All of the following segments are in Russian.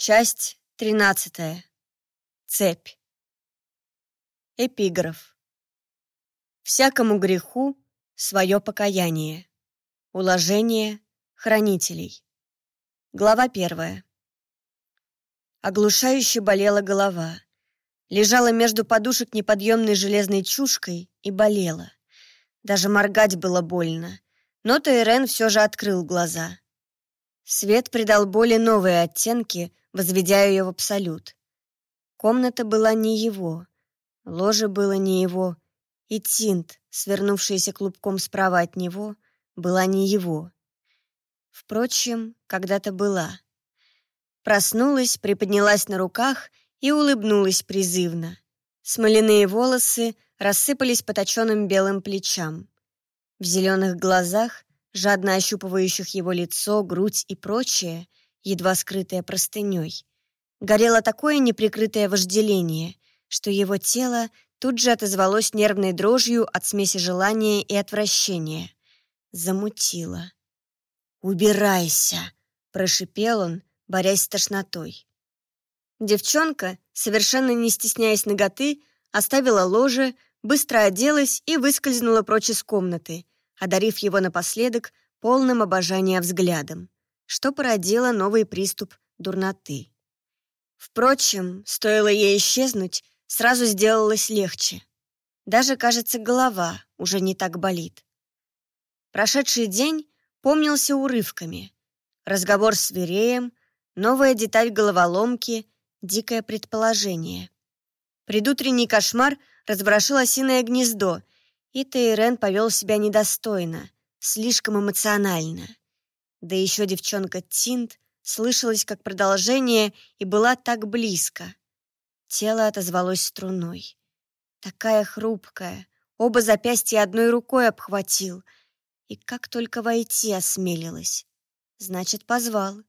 Часть тринадцатая. Цепь. Эпиграф. Всякому греху свое покаяние. Уложение хранителей. Глава первая. Оглушающе болела голова. Лежала между подушек неподъемной железной чушкой и болела. Даже моргать было больно. Но Тейрен все же открыл глаза. Свет придал боли новые оттенки, возведя ее в абсолют. Комната была не его, ложе было не его, и тинт, свернувшаяся клубком справа от него, была не его. Впрочем, когда-то была. Проснулась, приподнялась на руках и улыбнулась призывно. Смоляные волосы рассыпались по точенным белым плечам. В зеленых глазах, жадно ощупывающих его лицо, грудь и прочее, едва скрытая простыней. Горело такое неприкрытое вожделение, что его тело тут же отозвалось нервной дрожью от смеси желания и отвращения. Замутило. «Убирайся!» — прошипел он, борясь с тошнотой. Девчонка, совершенно не стесняясь ноготы, оставила ложе, быстро оделась и выскользнула прочь из комнаты, одарив его напоследок полным обожания взглядом что породило новый приступ дурноты. Впрочем, стоило ей исчезнуть, сразу сделалось легче. Даже, кажется, голова уже не так болит. Прошедший день помнился урывками. Разговор с Вереем, новая деталь головоломки, дикое предположение. Предутренний кошмар разворошил осиное гнездо, и Тейрен повел себя недостойно, слишком эмоционально. Да еще девчонка Тинт слышалась как продолжение и была так близко. Тело отозвалось струной. Такая хрупкая, оба запястья одной рукой обхватил. И как только войти осмелилась. Значит, позвал.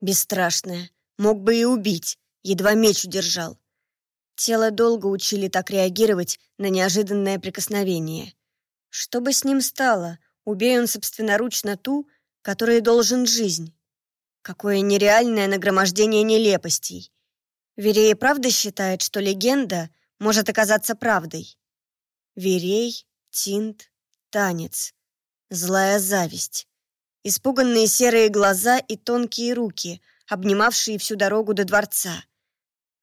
Бесстрашная, мог бы и убить, едва меч удержал. Тело долго учили так реагировать на неожиданное прикосновение. Что бы с ним стало, убей он собственноручно ту, который должен жизнь. Какое нереальное нагромождение нелепостей. Верей правда считает, что легенда может оказаться правдой. Верей, Тинт, танец. Злая зависть. Испуганные серые глаза и тонкие руки, обнимавшие всю дорогу до дворца.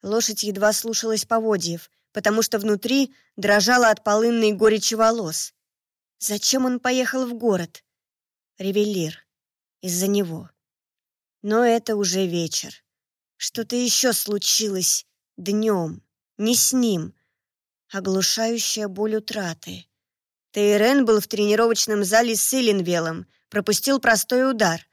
Лошадь едва слушалась поводьев, потому что внутри дрожала от полынной горечи волос. Зачем он поехал в город? Ревелир из-за него. Но это уже вечер. Что-то еще случилось днем, не с ним. Оглушающая боль утраты. Тейрен был в тренировочном зале с Иленвелом, пропустил простой удар.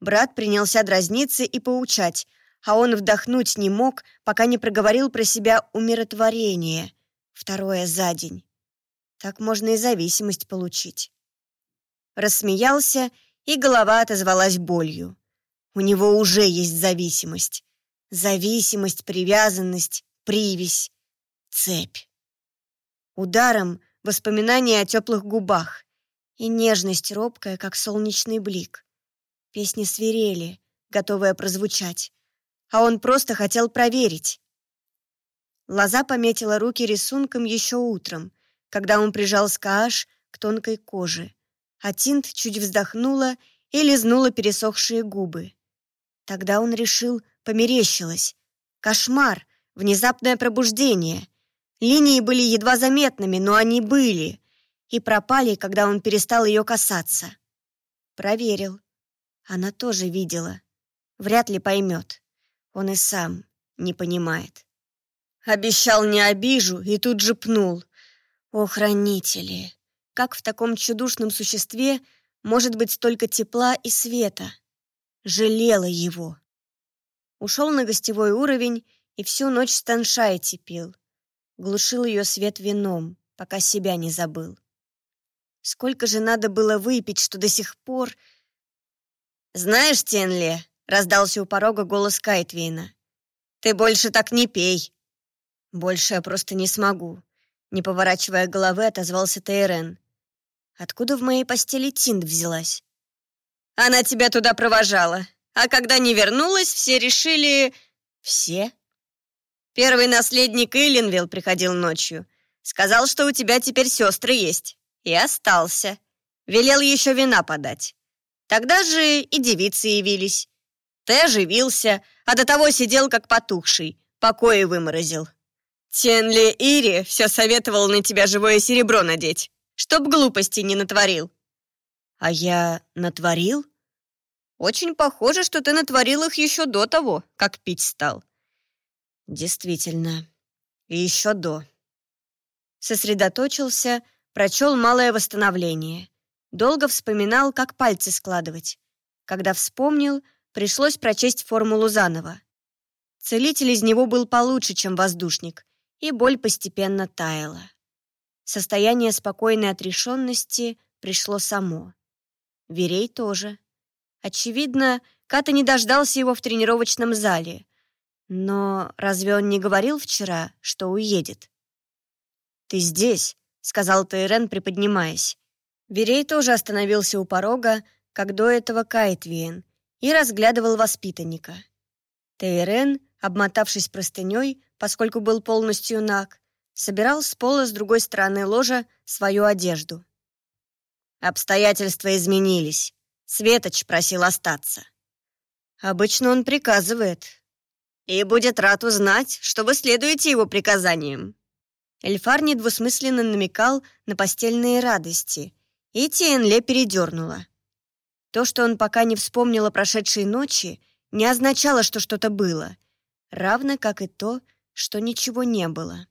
Брат принялся дразниться и поучать, а он вдохнуть не мог, пока не проговорил про себя умиротворение. Второе за день. Так можно и зависимость получить. Рассмеялся и голова отозвалась болью. У него уже есть зависимость. Зависимость, привязанность, привязь, цепь. Ударом воспоминания о теплых губах и нежность робкая, как солнечный блик. Песни свирели, готовая прозвучать, а он просто хотел проверить. Лоза пометила руки рисунком еще утром, когда он прижал скааш к тонкой коже а чуть вздохнула и лизнула пересохшие губы. Тогда он решил, померещилось. Кошмар, внезапное пробуждение. Линии были едва заметными, но они были. И пропали, когда он перестал ее касаться. Проверил. Она тоже видела. Вряд ли поймет. Он и сам не понимает. Обещал не обижу и тут же пнул. О, хранители! Как в таком чудушном существе может быть столько тепла и света? Жалела его. Ушел на гостевой уровень и всю ночь станшайте пил. Глушил ее свет вином, пока себя не забыл. Сколько же надо было выпить, что до сих пор... «Знаешь, Тенле», — раздался у порога голос Кайтвейна, «ты больше так не пей». «Больше я просто не смогу», не поворачивая головы, отозвался Тейрен. «Откуда в моей постели Тинд взялась?» «Она тебя туда провожала, а когда не вернулась, все решили...» Все? Первый наследник Иллинвилл приходил ночью. Сказал, что у тебя теперь сестры есть. И остался. Велел еще вина подать. Тогда же и девицы явились. Ты оживился, а до того сидел как потухший, покои выморозил. Тенли Ири все советовал на тебя живое серебро надеть, чтоб глупости не натворил. А я натворил? Очень похоже, что ты натворил их еще до того, как пить стал. Действительно, и еще до. Сосредоточился, прочел малое восстановление. Долго вспоминал, как пальцы складывать. Когда вспомнил, пришлось прочесть формулу заново. Целитель из него был получше, чем воздушник, и боль постепенно таяла. Состояние спокойной отрешенности пришло само. Верей тоже. Очевидно, Ката не дождался его в тренировочном зале. Но разве он не говорил вчера, что уедет? «Ты здесь», — сказал Тейрен, приподнимаясь. Верей тоже остановился у порога, как до этого Кайтвиен, и разглядывал воспитанника. Тейрен, обмотавшись простыней, поскольку был полностью наг, собирал с пола с другой стороны ложа свою одежду. Обстоятельства изменились. Светоч просил остаться. Обычно он приказывает. И будет рад узнать, что вы следуете его приказаниям. Эльфар недвусмысленно намекал на постельные радости, и Тиенле передернула. То, что он пока не вспомнил о прошедшей ночи, не означало, что что-то было, равно как и то, что ничего не было.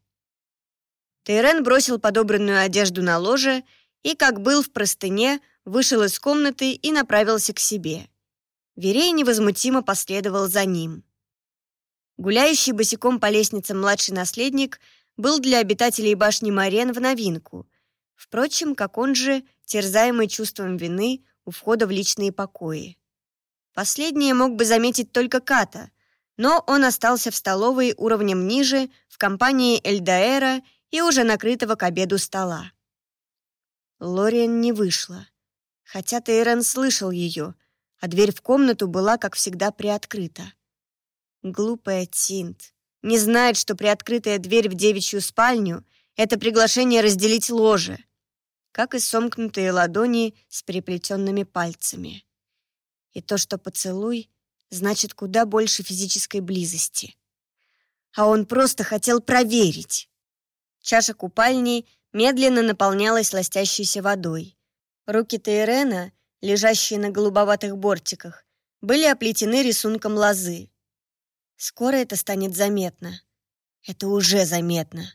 Тейрен бросил подобранную одежду на ложе и, как был в простыне, вышел из комнаты и направился к себе. Верей невозмутимо последовал за ним. Гуляющий босиком по лестнице младший наследник был для обитателей башни Марен в новинку. Впрочем, как он же, терзаемый чувством вины у входа в личные покои. Последнее мог бы заметить только Ката, но он остался в столовой уровнем ниже, в компании Эльдаэра и уже накрытого к обеду стола. Лориан не вышла, хотя Тейрен слышал ее, а дверь в комнату была, как всегда, приоткрыта. Глупая Тинт не знает, что приоткрытая дверь в девичью спальню — это приглашение разделить ложе, как и сомкнутые ладони с переплетенными пальцами. И то, что поцелуй, значит куда больше физической близости. А он просто хотел проверить. Чаша купальни медленно наполнялась ластящейся водой. Руки Тейрена, лежащие на голубоватых бортиках, были оплетены рисунком лозы. Скоро это станет заметно. Это уже заметно.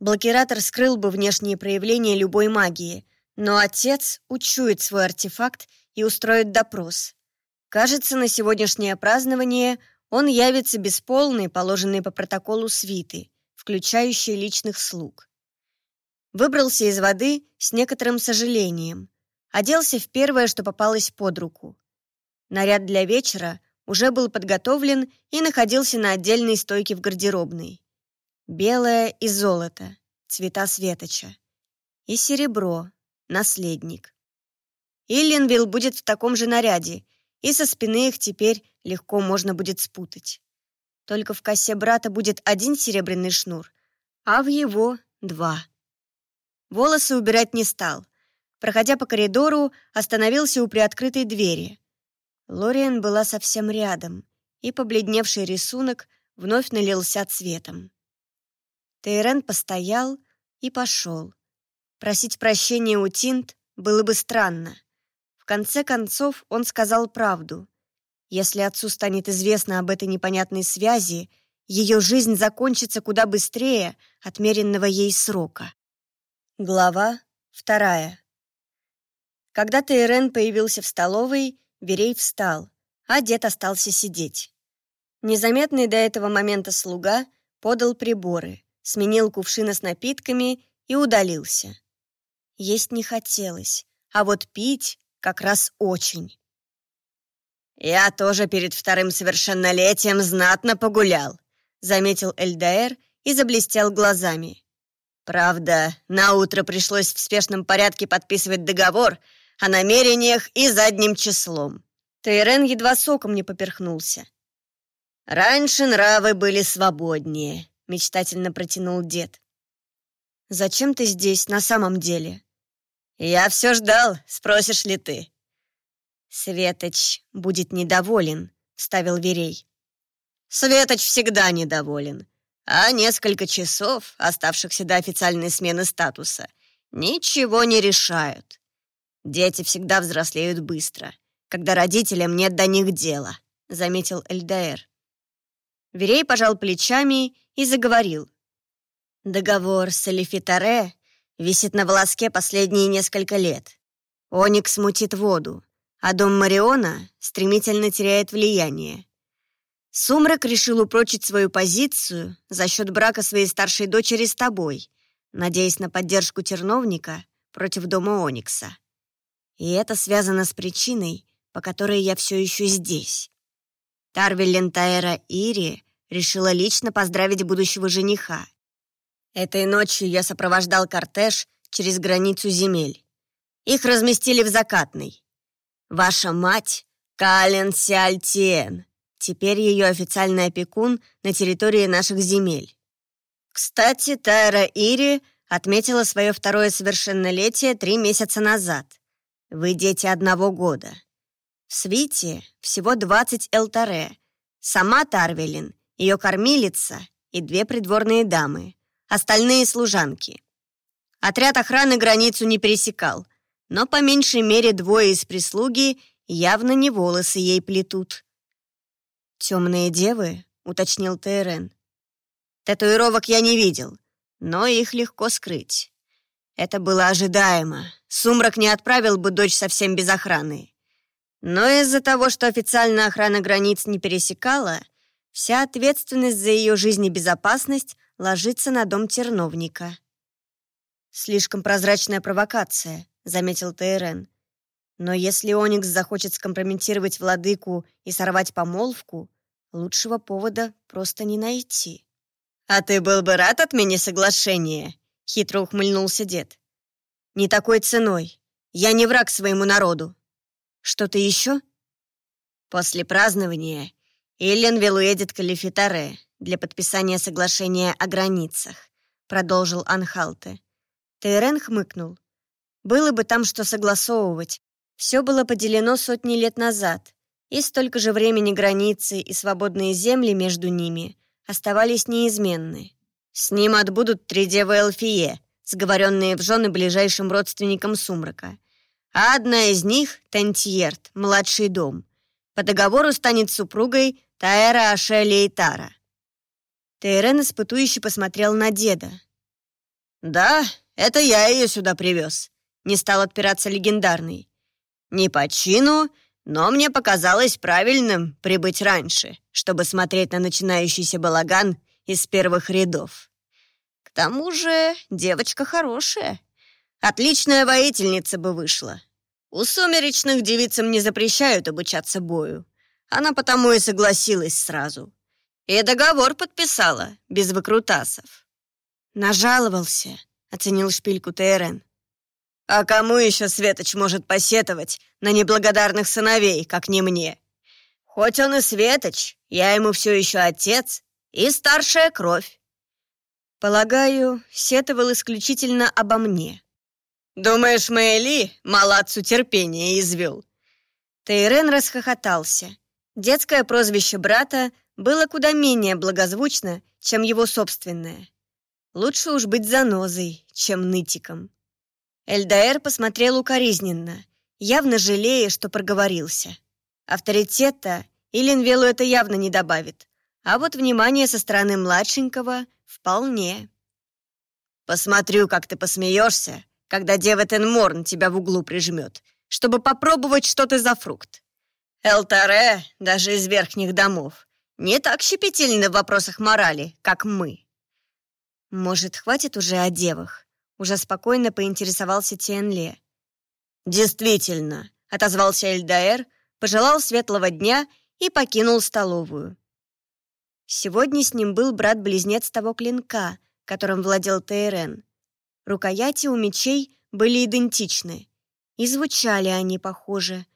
Блокиратор скрыл бы внешние проявления любой магии, но отец учует свой артефакт и устроит допрос. Кажется, на сегодняшнее празднование он явится без полной, положенной по протоколу свиты, включающей личных слуг. Выбрался из воды с некоторым сожалением. Оделся в первое, что попалось под руку. Наряд для вечера уже был подготовлен и находился на отдельной стойке в гардеробной. Белое и золото, цвета светоча. И серебро, наследник. Иллинвилл будет в таком же наряде, и со спины их теперь легко можно будет спутать. Только в косе брата будет один серебряный шнур, а в его — два. Волосы убирать не стал. Проходя по коридору, остановился у приоткрытой двери. Лориан была совсем рядом, и побледневший рисунок вновь налился цветом. Тейрен постоял и пошел. Просить прощения у Тинт было бы странно. В конце концов, он сказал правду. Если отцу станет известно об этой непонятной связи, ее жизнь закончится куда быстрее отмеренного ей срока. Глава вторая. Когда Тейрен появился в столовой, Верей встал, а дед остался сидеть. Незаметный до этого момента слуга подал приборы, сменил кувшины с напитками и удалился. Есть не хотелось, а вот пить как раз очень. «Я тоже перед вторым совершеннолетием знатно погулял», заметил Эльдаэр и заблестел глазами. «Правда, на утро пришлось в спешном порядке подписывать договор о намерениях и задним числом». Тейрен едва соком не поперхнулся. «Раньше нравы были свободнее», — мечтательно протянул дед. «Зачем ты здесь на самом деле?» «Я все ждал, спросишь ли ты?» «Светоч будет недоволен», — вставил Верей. «Светоч всегда недоволен, а несколько часов, оставшихся до официальной смены статуса, ничего не решают. Дети всегда взрослеют быстро, когда родителям нет до них дела», — заметил Эльдаэр. Верей пожал плечами и заговорил. «Договор с Элифитаре висит на волоске последние несколько лет. Оникс мутит воду, а дом Мариона стремительно теряет влияние. Сумрак решил упрочить свою позицию за счет брака своей старшей дочери с тобой, надеясь на поддержку терновника против дома Оникса. И это связано с причиной, по которой я все еще здесь. Тарвель Лентаэра Ири решила лично поздравить будущего жениха. Этой ночью я сопровождал кортеж через границу земель. Их разместили в закатной. Ваша мать — Кален Сиальтиен. Теперь ее официальный опекун на территории наших земель. Кстати, Тайра Ири отметила свое второе совершеннолетие три месяца назад. Вы дети одного года. В свите всего 20 элтаре. Сама Тарвелин, ее кормилица и две придворные дамы, остальные служанки. Отряд охраны границу не пересекал, но по меньшей мере двое из прислуги явно не волосы ей плетут. «Темные девы?» — уточнил Тейрен. «Татуировок я не видел, но их легко скрыть. Это было ожидаемо. Сумрак не отправил бы дочь совсем без охраны. Но из-за того, что официально охрана границ не пересекала, вся ответственность за ее жизнь и безопасность ложится на дом терновника. «Слишком прозрачная провокация», — заметил Тейрен. «Но если Оникс захочет скомпрометировать владыку и сорвать помолвку, лучшего повода просто не найти». «А ты был бы рад отмене соглашения?» — хитро ухмыльнулся дед. «Не такой ценой. Я не враг своему народу. Что-то еще?» После празднования Эленвилл уедет к Калифитаре для подписания соглашения о границах, продолжил Анхалте. Тейрен хмыкнул. Было бы там что согласовывать. Все было поделено сотни лет назад, и столько же времени границы и свободные земли между ними оставались неизменны. С ним отбудут три девы Элфие, сговоренные в жены ближайшим родственникам Сумрака — а одна из них — Тентьерт, младший дом. По договору станет супругой Таэра Ашели и Тара. Тейрен испытующе посмотрел на деда. «Да, это я ее сюда привез», — не стал отпираться легендарный. «Не по чину, но мне показалось правильным прибыть раньше, чтобы смотреть на начинающийся балаган из первых рядов. К тому же девочка хорошая, Отличная воительница бы вышла. У сумеречных девицам не запрещают обучаться бою. Она потому и согласилась сразу. И договор подписала, без выкрутасов. «Нажаловался», — оценил шпильку ТРН. «А кому еще Светоч может посетовать на неблагодарных сыновей, как не мне? Хоть он и Светоч, я ему все еще отец и старшая кровь». «Полагаю, сетовал исключительно обо мне», «Думаешь, Мэйли мало отцу терпения извел?» Тейрен расхохотался. Детское прозвище брата было куда менее благозвучно, чем его собственное. Лучше уж быть занозой, чем нытиком. Эльдаэр посмотрел укоризненно, явно жалея, что проговорился. Авторитета Илинвелу это явно не добавит, а вот внимание со стороны младшенького вполне. «Посмотрю, как ты посмеешься, когда дева Тенморн тебя в углу прижмет, чтобы попробовать, что ты за фрукт. Элтаре, даже из верхних домов, не так щепетильны в вопросах морали, как мы. Может, хватит уже о девах? Уже спокойно поинтересовался Тиенле. «Действительно», — отозвался Эльдаэр, пожелал светлого дня и покинул столовую. Сегодня с ним был брат-близнец того клинка, которым владел Тейрен. Рукояти у мечей были идентичны. И звучали они похоже,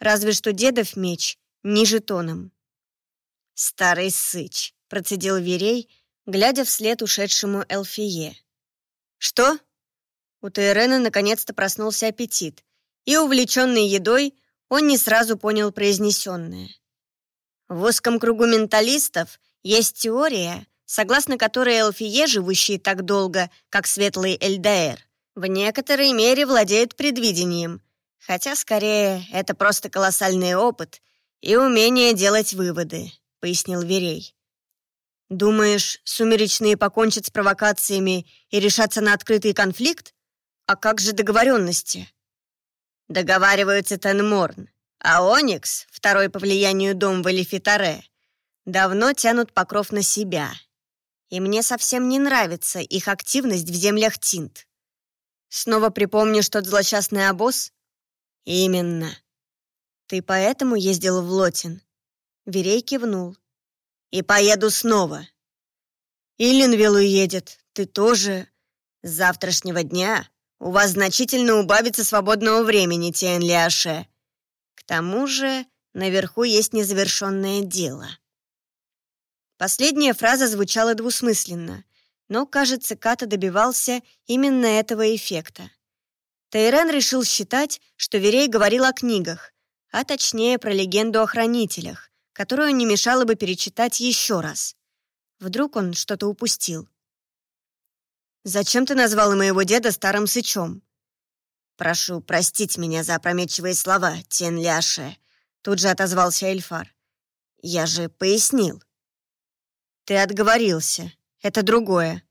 разве что дедов меч ниже тоном. «Старый сыч», — процедил Верей, глядя вслед ушедшему Элфие. «Что?» У Тейрена наконец-то проснулся аппетит, и, увлеченный едой, он не сразу понял произнесенное. В узком кругу менталистов есть теория, согласно которой Элфие, живущие так долго, как светлый Эльдаэр, в некоторой мере владеют предвидением, хотя скорее это просто колоссальный опыт и умение делать выводы, пояснил Верей. Думаешь, сумеречные покончат с провокациями и решатся на открытый конфликт? А как же договоренности? Договариваются Тенморн, а Оникс, второй по влиянию дом Валифитаре, давно тянут покров на себя. И мне совсем не нравится их активность в землях Тинт. Снова припомнишь тот злосчастный обоз? Именно. Ты поэтому ездил в Лотин? Верей кивнул. И поеду снова. Иллинвилл уедет. Ты тоже. С завтрашнего дня у вас значительно убавится свободного времени, Тиэн Лиаше. К тому же наверху есть незавершенное дело. Последняя фраза звучала двусмысленно, но, кажется, Ката добивался именно этого эффекта. Тайрен решил считать, что Верей говорил о книгах, а точнее про легенду о хранителях, которую не мешало бы перечитать еще раз. Вдруг он что-то упустил. «Зачем ты назвала моего деда старым сычом?» «Прошу простить меня за опрометчивые слова, Тен Ляше», тут же отозвался Эльфар. «Я же пояснил». «Ты отговорился. Это другое».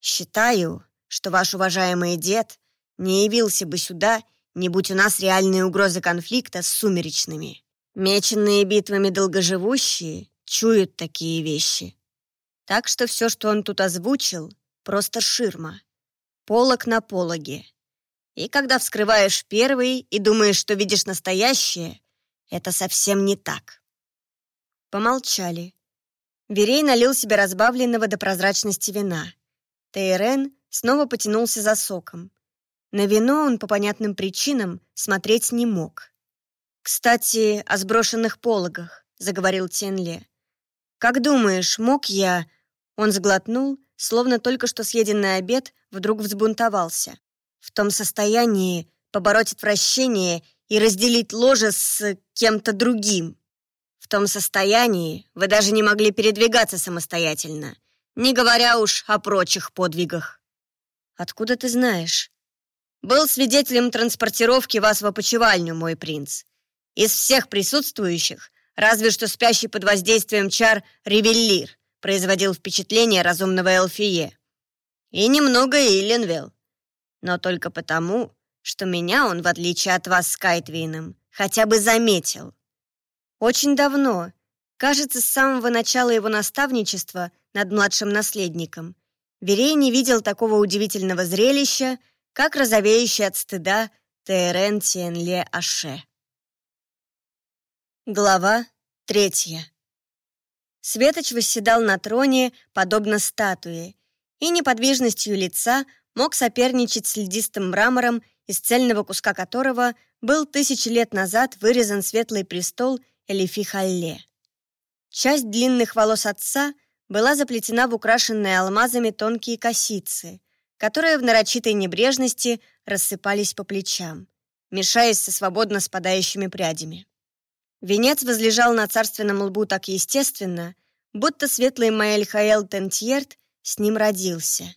«Считаю, что ваш уважаемый дед не явился бы сюда, не будь у нас реальные угрозы конфликта с сумеречными. Меченные битвами долгоживущие чуют такие вещи. Так что все, что он тут озвучил, просто ширма. Полог на пологе. И когда вскрываешь первый и думаешь, что видишь настоящее, это совсем не так. Помолчали. Верей налил себе разбавленного до прозрачности вина. Тейрен снова потянулся за соком. На вино он по понятным причинам смотреть не мог. «Кстати, о сброшенных пологах», — заговорил Тенле. «Как думаешь, мог я...» Он сглотнул, словно только что съеденный обед вдруг взбунтовался. В том состоянии побороть отвращение и разделить ложе с кем-то другим. В том состоянии вы даже не могли передвигаться самостоятельно, не говоря уж о прочих подвигах. Откуда ты знаешь? Был свидетелем транспортировки вас в опочивальню, мой принц. Из всех присутствующих, разве что спящий под воздействием чар Ревеллир производил впечатление разумного Элфие. И немного Илленвилл. Но только потому, что меня он, в отличие от вас с Кайтвином, хотя бы заметил. Очень давно, кажется, с самого начала его наставничества над младшим наследником, Верей не видел такого удивительного зрелища, как розовеющий от стыда Тейрен Тиенле Аше. Глава третья. Светоч восседал на троне, подобно статуе, и неподвижностью лица мог соперничать с льдистым мрамором, из цельного куска которого был тысячи лет назад вырезан светлый престол Элифи-Халле. Часть длинных волос отца была заплетена в украшенные алмазами тонкие косицы, которые в нарочитой небрежности рассыпались по плечам, мешаясь со свободно спадающими прядями. Венец возлежал на царственном лбу так естественно, будто светлый Маэль Хаэл Тентьерт с ним родился.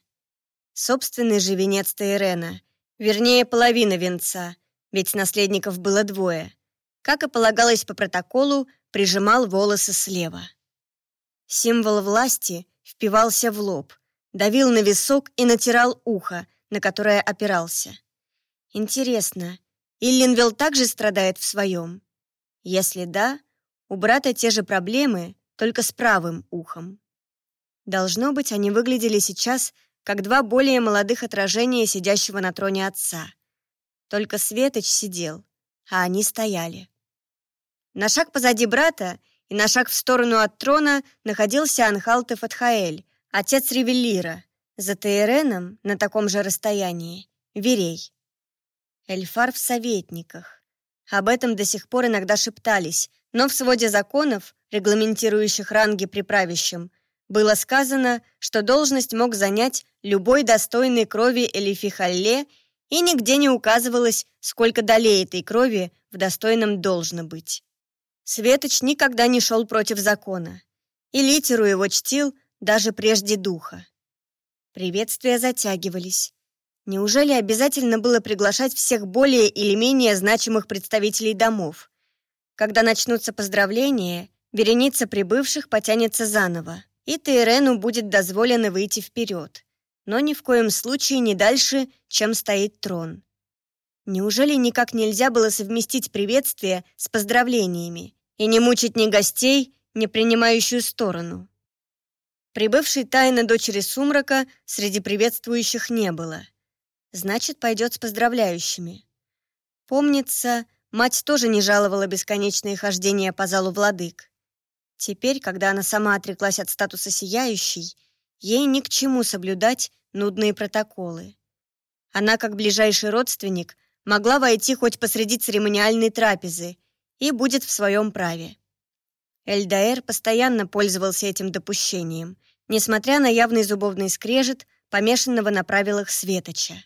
Собственный же венец Тейрена, вернее, половина венца, ведь наследников было двое, как и полагалось по протоколу, прижимал волосы слева. Символ власти впивался в лоб, давил на висок и натирал ухо, на которое опирался. Интересно, Иллинвилл также страдает в своем? Если да, у брата те же проблемы, только с правым ухом. Должно быть, они выглядели сейчас как два более молодых отражения сидящего на троне отца. Только Светоч сидел, а они стояли. На шаг позади брата и на шаг в сторону от трона находился Анхалте Фатхаэль, отец Ревеллира, за Тейреном на таком же расстоянии — Верей. Эльфар в советниках. Об этом до сих пор иногда шептались, но в своде законов регламентирующих ранги при правящем, было сказано, что должность мог занять любой достойный крови Элифихалле, и нигде не указывалось, сколько долей этой крови в достойном должно быть. Светоч никогда не шел против закона, и литеру его чтил даже прежде духа. Приветствия затягивались. Неужели обязательно было приглашать всех более или менее значимых представителей домов? Когда начнутся поздравления, вереница прибывших потянется заново и Тейрену будет дозволено выйти вперед, но ни в коем случае не дальше, чем стоит трон. Неужели никак нельзя было совместить приветствие с поздравлениями и не мучить ни гостей, ни принимающую сторону? Прибывшей тайны дочери Сумрака среди приветствующих не было. Значит, пойдет с поздравляющими. Помнится, мать тоже не жаловала бесконечные хождения по залу владык. Теперь, когда она сама отреклась от статуса сияющей, ей ни к чему соблюдать нудные протоколы. Она, как ближайший родственник, могла войти хоть посреди церемониальной трапезы и будет в своем праве. Эльдаэр постоянно пользовался этим допущением, несмотря на явный зубовный скрежет, помешанного на правилах Светоча.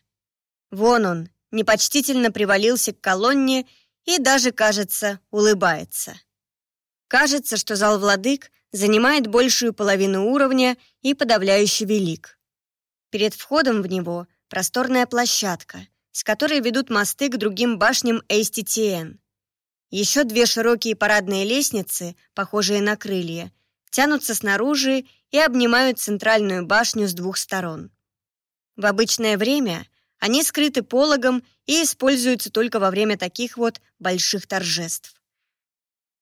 Вон он, непочтительно привалился к колонне и даже, кажется, улыбается. Кажется, что зал владык занимает большую половину уровня и подавляюще велик. Перед входом в него просторная площадка, с которой ведут мосты к другим башням Эйститиен. Еще две широкие парадные лестницы, похожие на крылья, тянутся снаружи и обнимают центральную башню с двух сторон. В обычное время они скрыты пологом и используются только во время таких вот больших торжеств.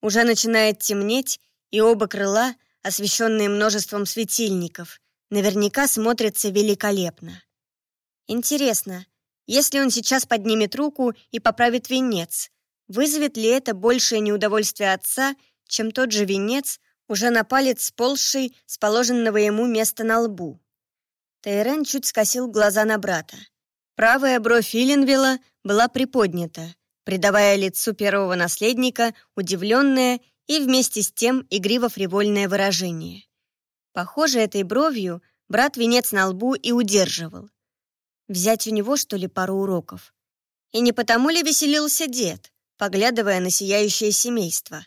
Уже начинает темнеть, и оба крыла, освещенные множеством светильников, наверняка смотрятся великолепно. Интересно, если он сейчас поднимет руку и поправит венец, вызовет ли это большее неудовольствие отца, чем тот же венец, уже на палец сползший с положенного ему места на лбу? Тейрен чуть скосил глаза на брата. Правая бровь Иленвилла была приподнята, придавая лицу первого наследника удивленное и вместе с тем игриво-фривольное выражение. Похоже, этой бровью брат венец на лбу и удерживал. Взять у него, что ли, пару уроков? И не потому ли веселился дед, поглядывая на сияющее семейство?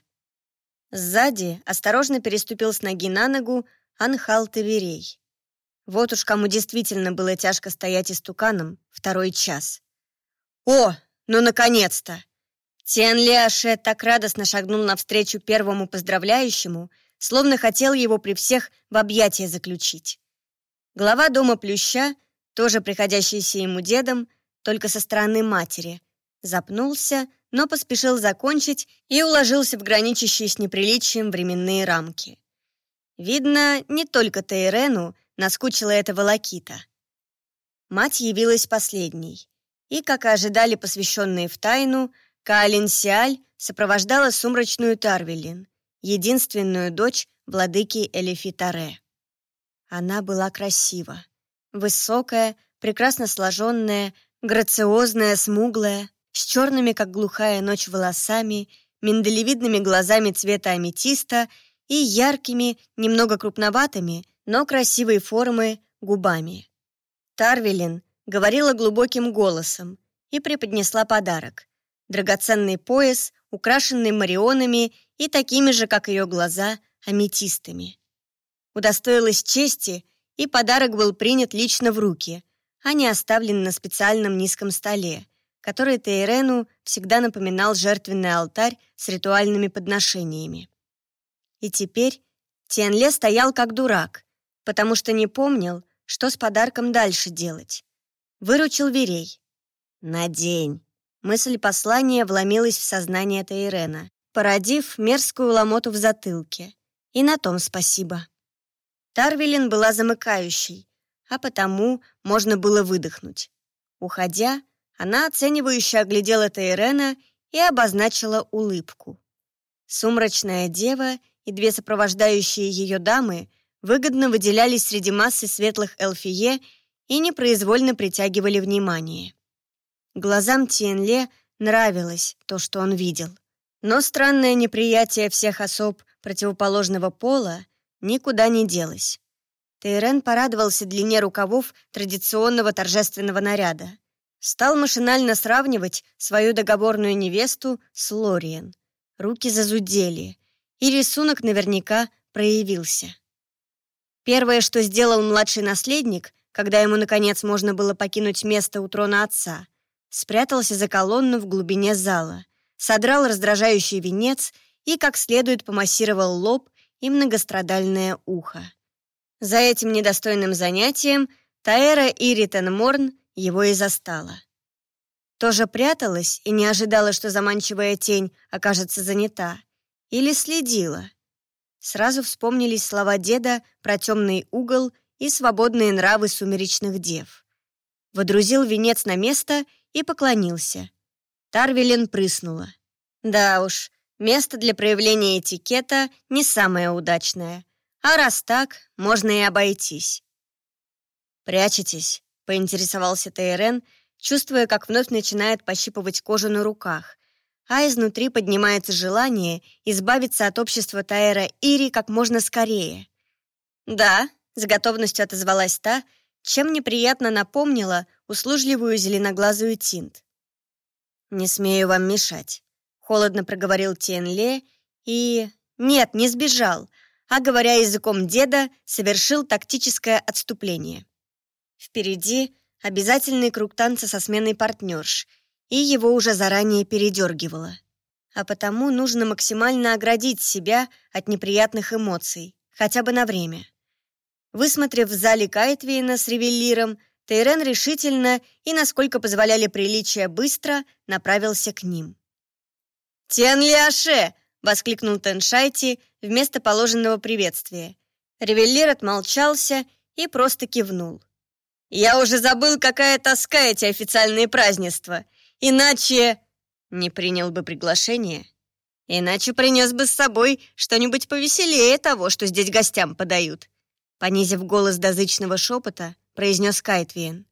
Сзади осторожно переступил с ноги на ногу Анхал Таверей. Вот уж кому действительно было тяжко стоять истуканом второй час. «О, ну, наконец-то! Тиан Лиаше так радостно шагнул навстречу первому поздравляющему, словно хотел его при всех в объятия заключить. Глава дома Плюща, тоже приходящийся ему дедом, только со стороны матери, запнулся, но поспешил закончить и уложился в граничащие с неприличием временные рамки. Видно, не только Тейрену наскучила эта волокита. Мать явилась последней и, как и ожидали посвященные в тайну, Каалин Сиаль сопровождала сумрачную Тарвелин, единственную дочь владыки Элифитаре. Она была красива, высокая, прекрасно сложенная, грациозная, смуглая, с черными, как глухая ночь, волосами, миндалевидными глазами цвета аметиста и яркими, немного крупноватыми, но красивой формы губами. Тарвелин говорила глубоким голосом и преподнесла подарок. Драгоценный пояс, украшенный марионами и такими же, как ее глаза, аметистами. Удостоилась чести, и подарок был принят лично в руки, а не оставлен на специальном низком столе, который Тейрену всегда напоминал жертвенный алтарь с ритуальными подношениями. И теперь Тианле стоял как дурак, потому что не помнил, что с подарком дальше делать. Выручил Верей. «Надень». Мысль послания вломилась в сознание Тейрена, породив мерзкую ломоту в затылке. И на том спасибо. Тарвелин была замыкающей, а потому можно было выдохнуть. Уходя, она оценивающе оглядела Тейрена и обозначила улыбку. Сумрачная дева и две сопровождающие ее дамы выгодно выделялись среди массы светлых эльфие и непроизвольно притягивали внимание. Глазам Тиенле нравилось то, что он видел. Но странное неприятие всех особ противоположного пола никуда не делась. Тейрен порадовался длине рукавов традиционного торжественного наряда. Стал машинально сравнивать свою договорную невесту с Лориен. Руки зазудели, и рисунок наверняка проявился. Первое, что сделал младший наследник, когда ему, наконец, можно было покинуть место у трона отца, спрятался за колонну в глубине зала, содрал раздражающий венец и как следует помассировал лоб и многострадальное ухо. За этим недостойным занятием Таэра Иритен Морн его и застала. Тоже пряталась и не ожидала, что заманчивая тень окажется занята, или следила. Сразу вспомнились слова деда про темный угол и свободные нравы сумеречных дев. Водрузил венец на место и поклонился. Тарвелин прыснула. Да уж, место для проявления этикета не самое удачное. А раз так, можно и обойтись. «Прячетесь?» — поинтересовался Тейрен, чувствуя, как вновь начинает пощипывать кожу на руках, а изнутри поднимается желание избавиться от общества Таэра Ири как можно скорее. «Да», — с готовностью отозвалась та, чем неприятно напомнила услужливую зеленоглазую Тинт. «Не смею вам мешать», — холодно проговорил Тенле и... Нет, не сбежал, а, говоря языком деда, совершил тактическое отступление. Впереди обязательный круг танца со сменой партнерш, и его уже заранее передергивало. А потому нужно максимально оградить себя от неприятных эмоций, хотя бы на время. Высмотрев в зале Кайтвейна с ревеллиром, Тейрен решительно и, насколько позволяли приличия, быстро направился к ним. «Тен Лиаше!» — воскликнул Теншайти вместо положенного приветствия. Ревеллир отмолчался и просто кивнул. «Я уже забыл, какая тоска эти официальные празднества. Иначе...» «Не принял бы приглашение?» «Иначе принес бы с собой что-нибудь повеселее того, что здесь гостям подают», понизив голос до зычного шепота, произнес Кайтвиен.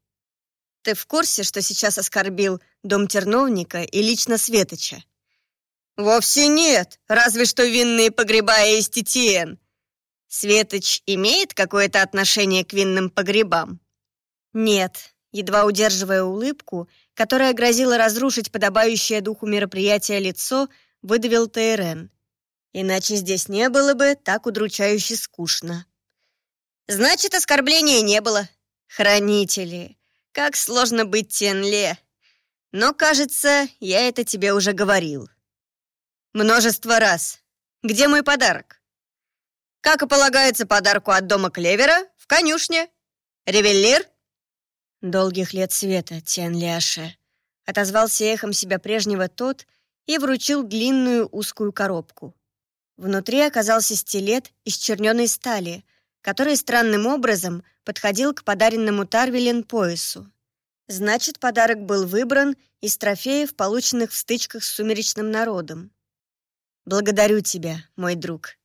«Ты в курсе, что сейчас оскорбил дом терновника и лично Светоча?» «Вовсе нет, разве что винные погреба и эстетиен. Светоч имеет какое-то отношение к винным погребам?» «Нет», едва удерживая улыбку, которая грозила разрушить подобающее духу мероприятия лицо, выдавил ТРН. Иначе здесь не было бы так удручающе скучно. «Значит, оскорбления не было. Хранители, как сложно быть Тенле. Но, кажется, я это тебе уже говорил». Множество раз. Где мой подарок? Как и полагается подарку от дома Клевера, в конюшне. Ревеллир? Долгих лет света, Тен Ляше. Отозвался эхом себя прежнего тот и вручил длинную узкую коробку. Внутри оказался стилет из черненой стали, который странным образом подходил к подаренному Тарвелин поясу. Значит, подарок был выбран из трофеев, полученных в стычках с сумеречным народом. Благодарю тебя, мой друг.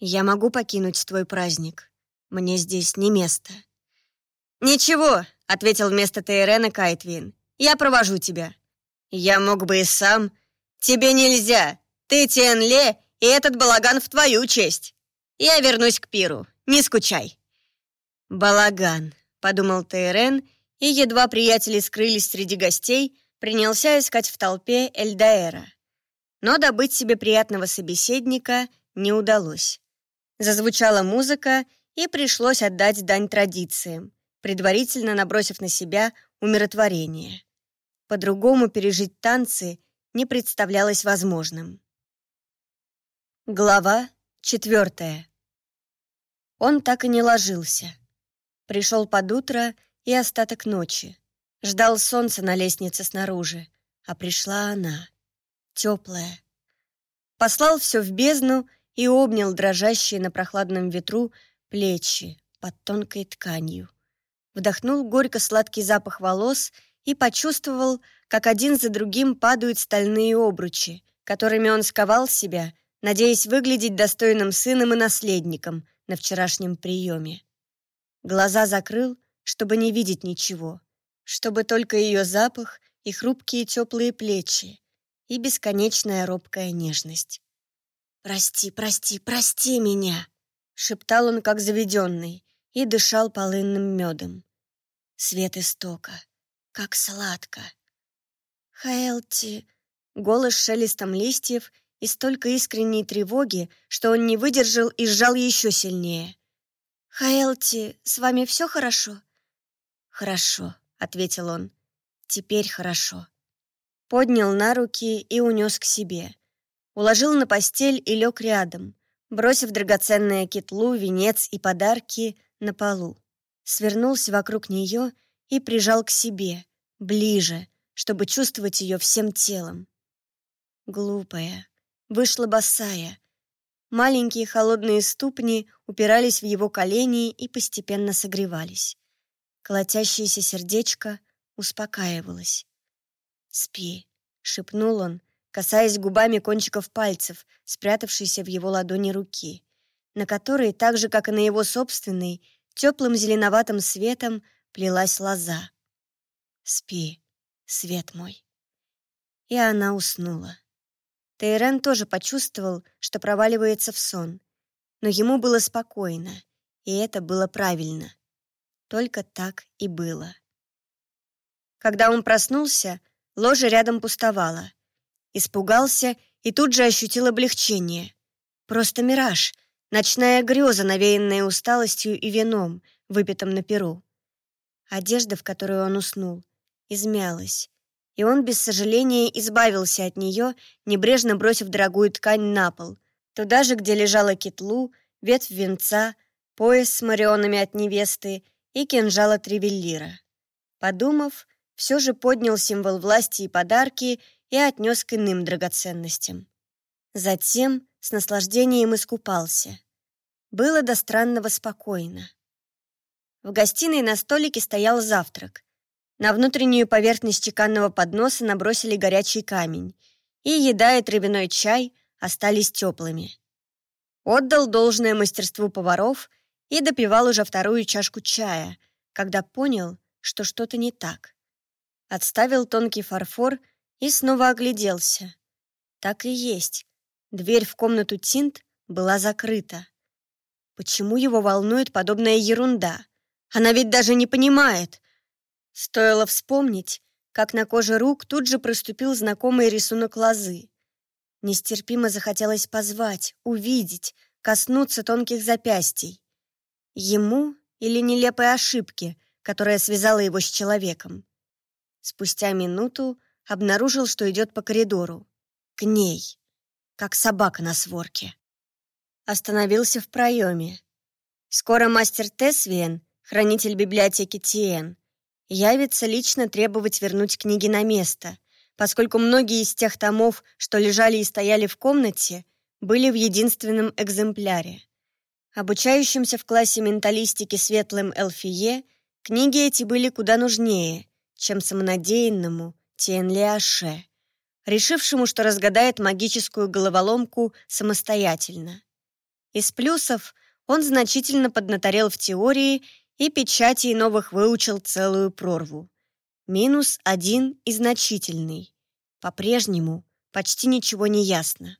Я могу покинуть твой праздник. Мне здесь не место. Ничего, ответил вместо Тейрена Кайтвин. Я провожу тебя. Я мог бы и сам. Тебе нельзя. Ты Тенле, и этот балаган в твою честь. Я вернусь к пиру. Не скучай. Балаган, подумал Тейрен, и едва приятели скрылись среди гостей, принялся искать в толпе Эльдаэра но добыть себе приятного собеседника не удалось. Зазвучала музыка, и пришлось отдать дань традициям, предварительно набросив на себя умиротворение. По-другому пережить танцы не представлялось возможным. Глава четвертая. Он так и не ложился. Пришел под утро и остаток ночи. Ждал солнца на лестнице снаружи, а пришла она теплое. Послал все в бездну и обнял дрожащие на прохладном ветру плечи под тонкой тканью. Вдохнул горько-сладкий запах волос и почувствовал, как один за другим падают стальные обручи, которыми он сковал себя, надеясь выглядеть достойным сыном и наследником на вчерашнем приеме. Глаза закрыл, чтобы не видеть ничего, чтобы только ее запах и хрупкие теплые плечи, и бесконечная робкая нежность. «Прости, прости, прости меня!» — шептал он, как заведенный, и дышал полынным медом. Свет истока, как сладко. Хаэлти, голос шелестом листьев и столько искренней тревоги, что он не выдержал и сжал еще сильнее. «Хаэлти, с вами все хорошо?» «Хорошо», — ответил он. «Теперь хорошо». Поднял на руки и унес к себе. Уложил на постель и лег рядом, бросив драгоценное китлу, венец и подарки на полу. Свернулся вокруг нее и прижал к себе, ближе, чтобы чувствовать ее всем телом. Глупая, вышла босая. Маленькие холодные ступни упирались в его колени и постепенно согревались. Колотящееся сердечко успокаивалось. «Спи», — шепнул он, касаясь губами кончиков пальцев, спрятавшейся в его ладони руки, на которой, так же, как и на его собственной, теплым зеленоватым светом плелась лоза. «Спи, свет мой». И она уснула. Тейрен тоже почувствовал, что проваливается в сон, но ему было спокойно, и это было правильно. Только так и было. Когда он проснулся, ложа рядом пустовала. Испугался и тут же ощутил облегчение. Просто мираж, ночная греза, навеянная усталостью и вином, выпитым на перу. Одежда, в которой он уснул, измялась, и он без сожаления избавился от нее, небрежно бросив дорогую ткань на пол, туда же, где лежала китлу, ветвь венца, пояс с марионами от невесты и кинжал от ревеллира. Подумав, все же поднял символ власти и подарки и отнес к иным драгоценностям. Затем с наслаждением искупался. Было до странного спокойно. В гостиной на столике стоял завтрак. На внутреннюю поверхность чеканного подноса набросили горячий камень, и еда и травяной чай остались теплыми. Отдал должное мастерству поваров и допивал уже вторую чашку чая, когда понял, что что-то не так. Отставил тонкий фарфор и снова огляделся. Так и есть. Дверь в комнату Тинт была закрыта. Почему его волнует подобная ерунда? Она ведь даже не понимает. Стоило вспомнить, как на коже рук тут же проступил знакомый рисунок лозы. Нестерпимо захотелось позвать, увидеть, коснуться тонких запястий. Ему или нелепой ошибки, которая связала его с человеком. Спустя минуту обнаружил, что идет по коридору. К ней, как собака на сворке. Остановился в проеме. Скоро мастер Тесвиен, хранитель библиотеки Тиен, явится лично требовать вернуть книги на место, поскольку многие из тех томов, что лежали и стояли в комнате, были в единственном экземпляре. Обучающимся в классе менталистики светлым Элфие книги эти были куда нужнее, чем самонадеянному Тиенлиаше, решившему, что разгадает магическую головоломку самостоятельно. Из плюсов он значительно поднаторел в теории и печатей новых выучил целую прорву. Минус один и значительный. По-прежнему почти ничего не ясно.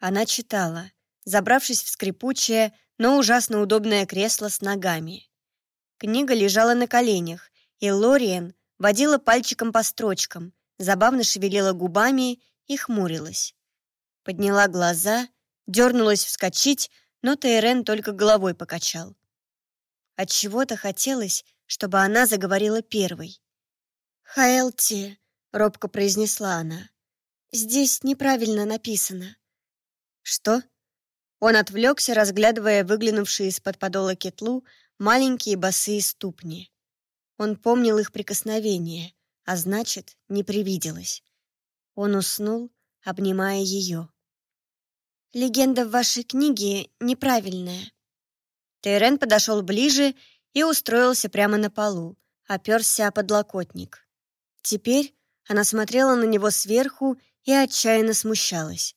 Она читала, забравшись в скрипучее, но ужасно удобное кресло с ногами. Книга лежала на коленях, и Лориен водила пальчиком по строчкам, забавно шевелила губами и хмурилась. Подняла глаза, дернулась вскочить, но Тейрен только головой покачал. От чего то хотелось, чтобы она заговорила первой. «Хаэлти», — робко произнесла она, — «здесь неправильно написано». «Что?» Он отвлекся, разглядывая выглянувшие из-под подола кетлу маленькие босые ступни. Он помнил их прикосновение, а значит, не привиделось. Он уснул, обнимая ее. «Легенда в вашей книге неправильная», Тейрен подошел ближе и устроился прямо на полу, оперся о подлокотник. Теперь она смотрела на него сверху и отчаянно смущалась.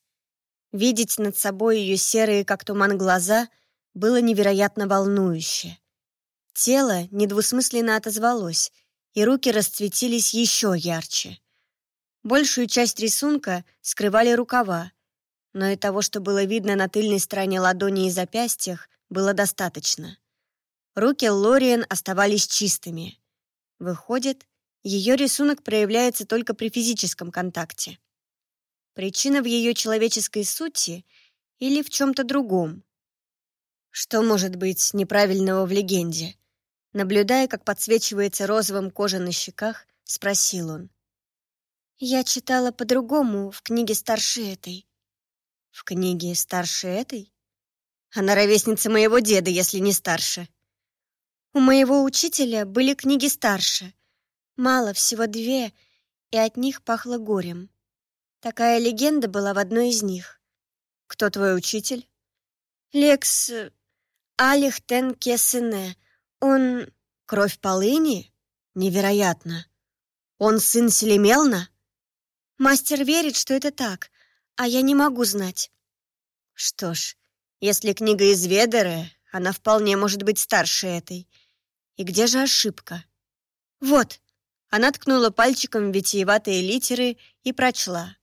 Видеть над собой ее серые, как туман, глаза было невероятно волнующе. Тело недвусмысленно отозвалось, и руки расцветились еще ярче. Большую часть рисунка скрывали рукава, но и того, что было видно на тыльной стороне ладони и запястьях, было достаточно. Руки Лориен оставались чистыми. Выходит, ее рисунок проявляется только при физическом контакте. Причина в ее человеческой сути или в чем-то другом? Что может быть неправильного в легенде? Наблюдая, как подсвечивается розовым кожа на щеках, спросил он. «Я читала по-другому в книге старше этой». «В книге старше этой?» «Она ровесница моего деда, если не старше». «У моего учителя были книги старше. Мало, всего две, и от них пахло горем. Такая легенда была в одной из них». «Кто твой учитель?» «Лекс... Алих Тен Кесене. Он... Кровь полыни? Невероятно. Он сын Селемелна? Мастер верит, что это так, а я не могу знать. Что ж, если книга из Ведеры, она вполне может быть старше этой. И где же ошибка? Вот. Она ткнула пальчиком в витиеватые литеры и прочла.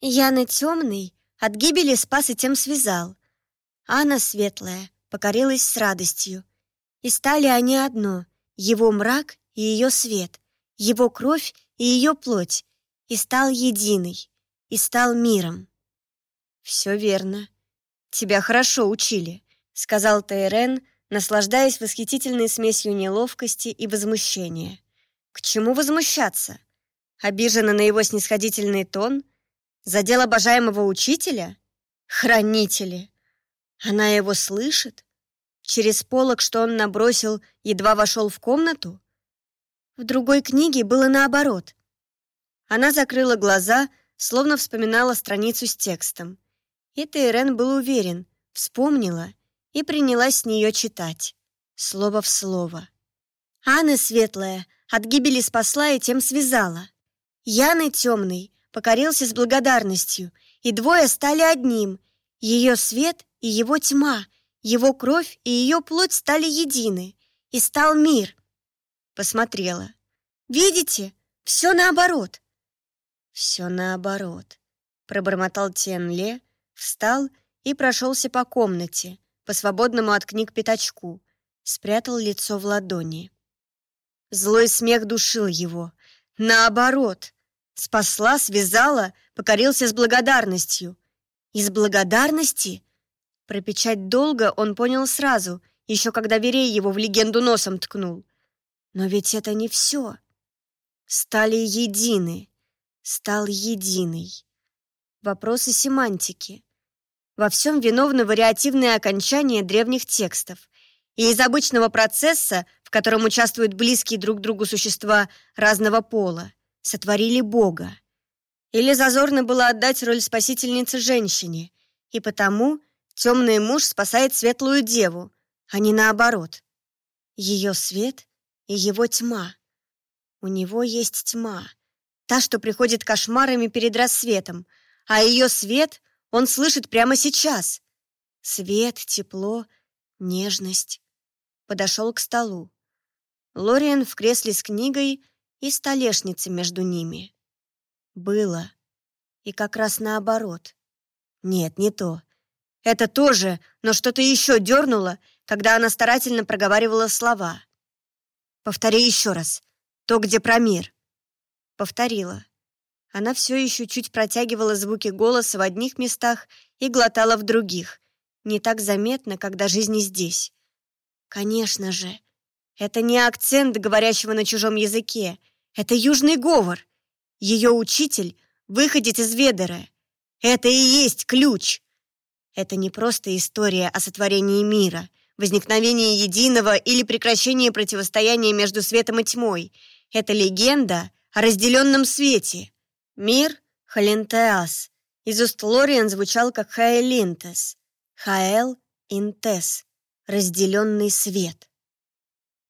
Яна темный от гибели спас и тем связал. Анна светлая покорилась с радостью. И стали они одно — его мрак и ее свет, его кровь и ее плоть, и стал единый, и стал миром. «Все верно. Тебя хорошо учили», — сказал Тайрен, наслаждаясь восхитительной смесью неловкости и возмущения. «К чему возмущаться? Обижена на его снисходительный тон? Задел обожаемого учителя? Хранители! Она его слышит? Через полок, что он набросил, едва вошел в комнату? В другой книге было наоборот. Она закрыла глаза, словно вспоминала страницу с текстом. И Тейрен был уверен, вспомнила и принялась с нее читать. Слово в слово. Анна светлая от гибели спасла и тем связала. Яны темный покорился с благодарностью, и двое стали одним. Ее свет и его тьма, его кровь и ее плоть стали едины, и стал мир. Посмотрела. Видите? Все наоборот. Все наоборот. Пробормотал Тенле, встал и прошелся по комнате, по свободному от книг пятачку, спрятал лицо в ладони. Злой смех душил его. Наоборот. Спасла, связала, покорился с благодарностью. Из благодарности про печать долга он понял сразу, еще когда Верей его в легенду носом ткнул. Но ведь это не все. Стали едины. Стал единый. Вопросы семантики. Во всем виновны вариативные окончания древних текстов. И из обычного процесса, в котором участвуют близкие друг другу существа разного пола, сотворили Бога. Или зазорно было отдать роль спасительницы женщине, и потому Темный муж спасает светлую деву, а не наоборот. Ее свет и его тьма. У него есть тьма, та, что приходит кошмарами перед рассветом, а ее свет он слышит прямо сейчас. Свет, тепло, нежность. Подошел к столу. Лориан в кресле с книгой и столешница между ними. Было. И как раз наоборот. Нет, не то. Это тоже, но что-то еще дернуло, когда она старательно проговаривала слова. «Повтори еще раз. То, где про мир». Повторила. Она все еще чуть протягивала звуки голоса в одних местах и глотала в других. Не так заметно, когда жизнь здесь. Конечно же. Это не акцент говорящего на чужом языке. Это южный говор. Ее учитель выходит из Ведера. Это и есть ключ. Это не просто история о сотворении мира, возникновении единого или прекращении противостояния между светом и тьмой. Это легенда о разделенном свете. Мир — Халентеас. Из уст Лориан звучал как Хаэлинтес. Хаэл — Интес. Разделенный свет.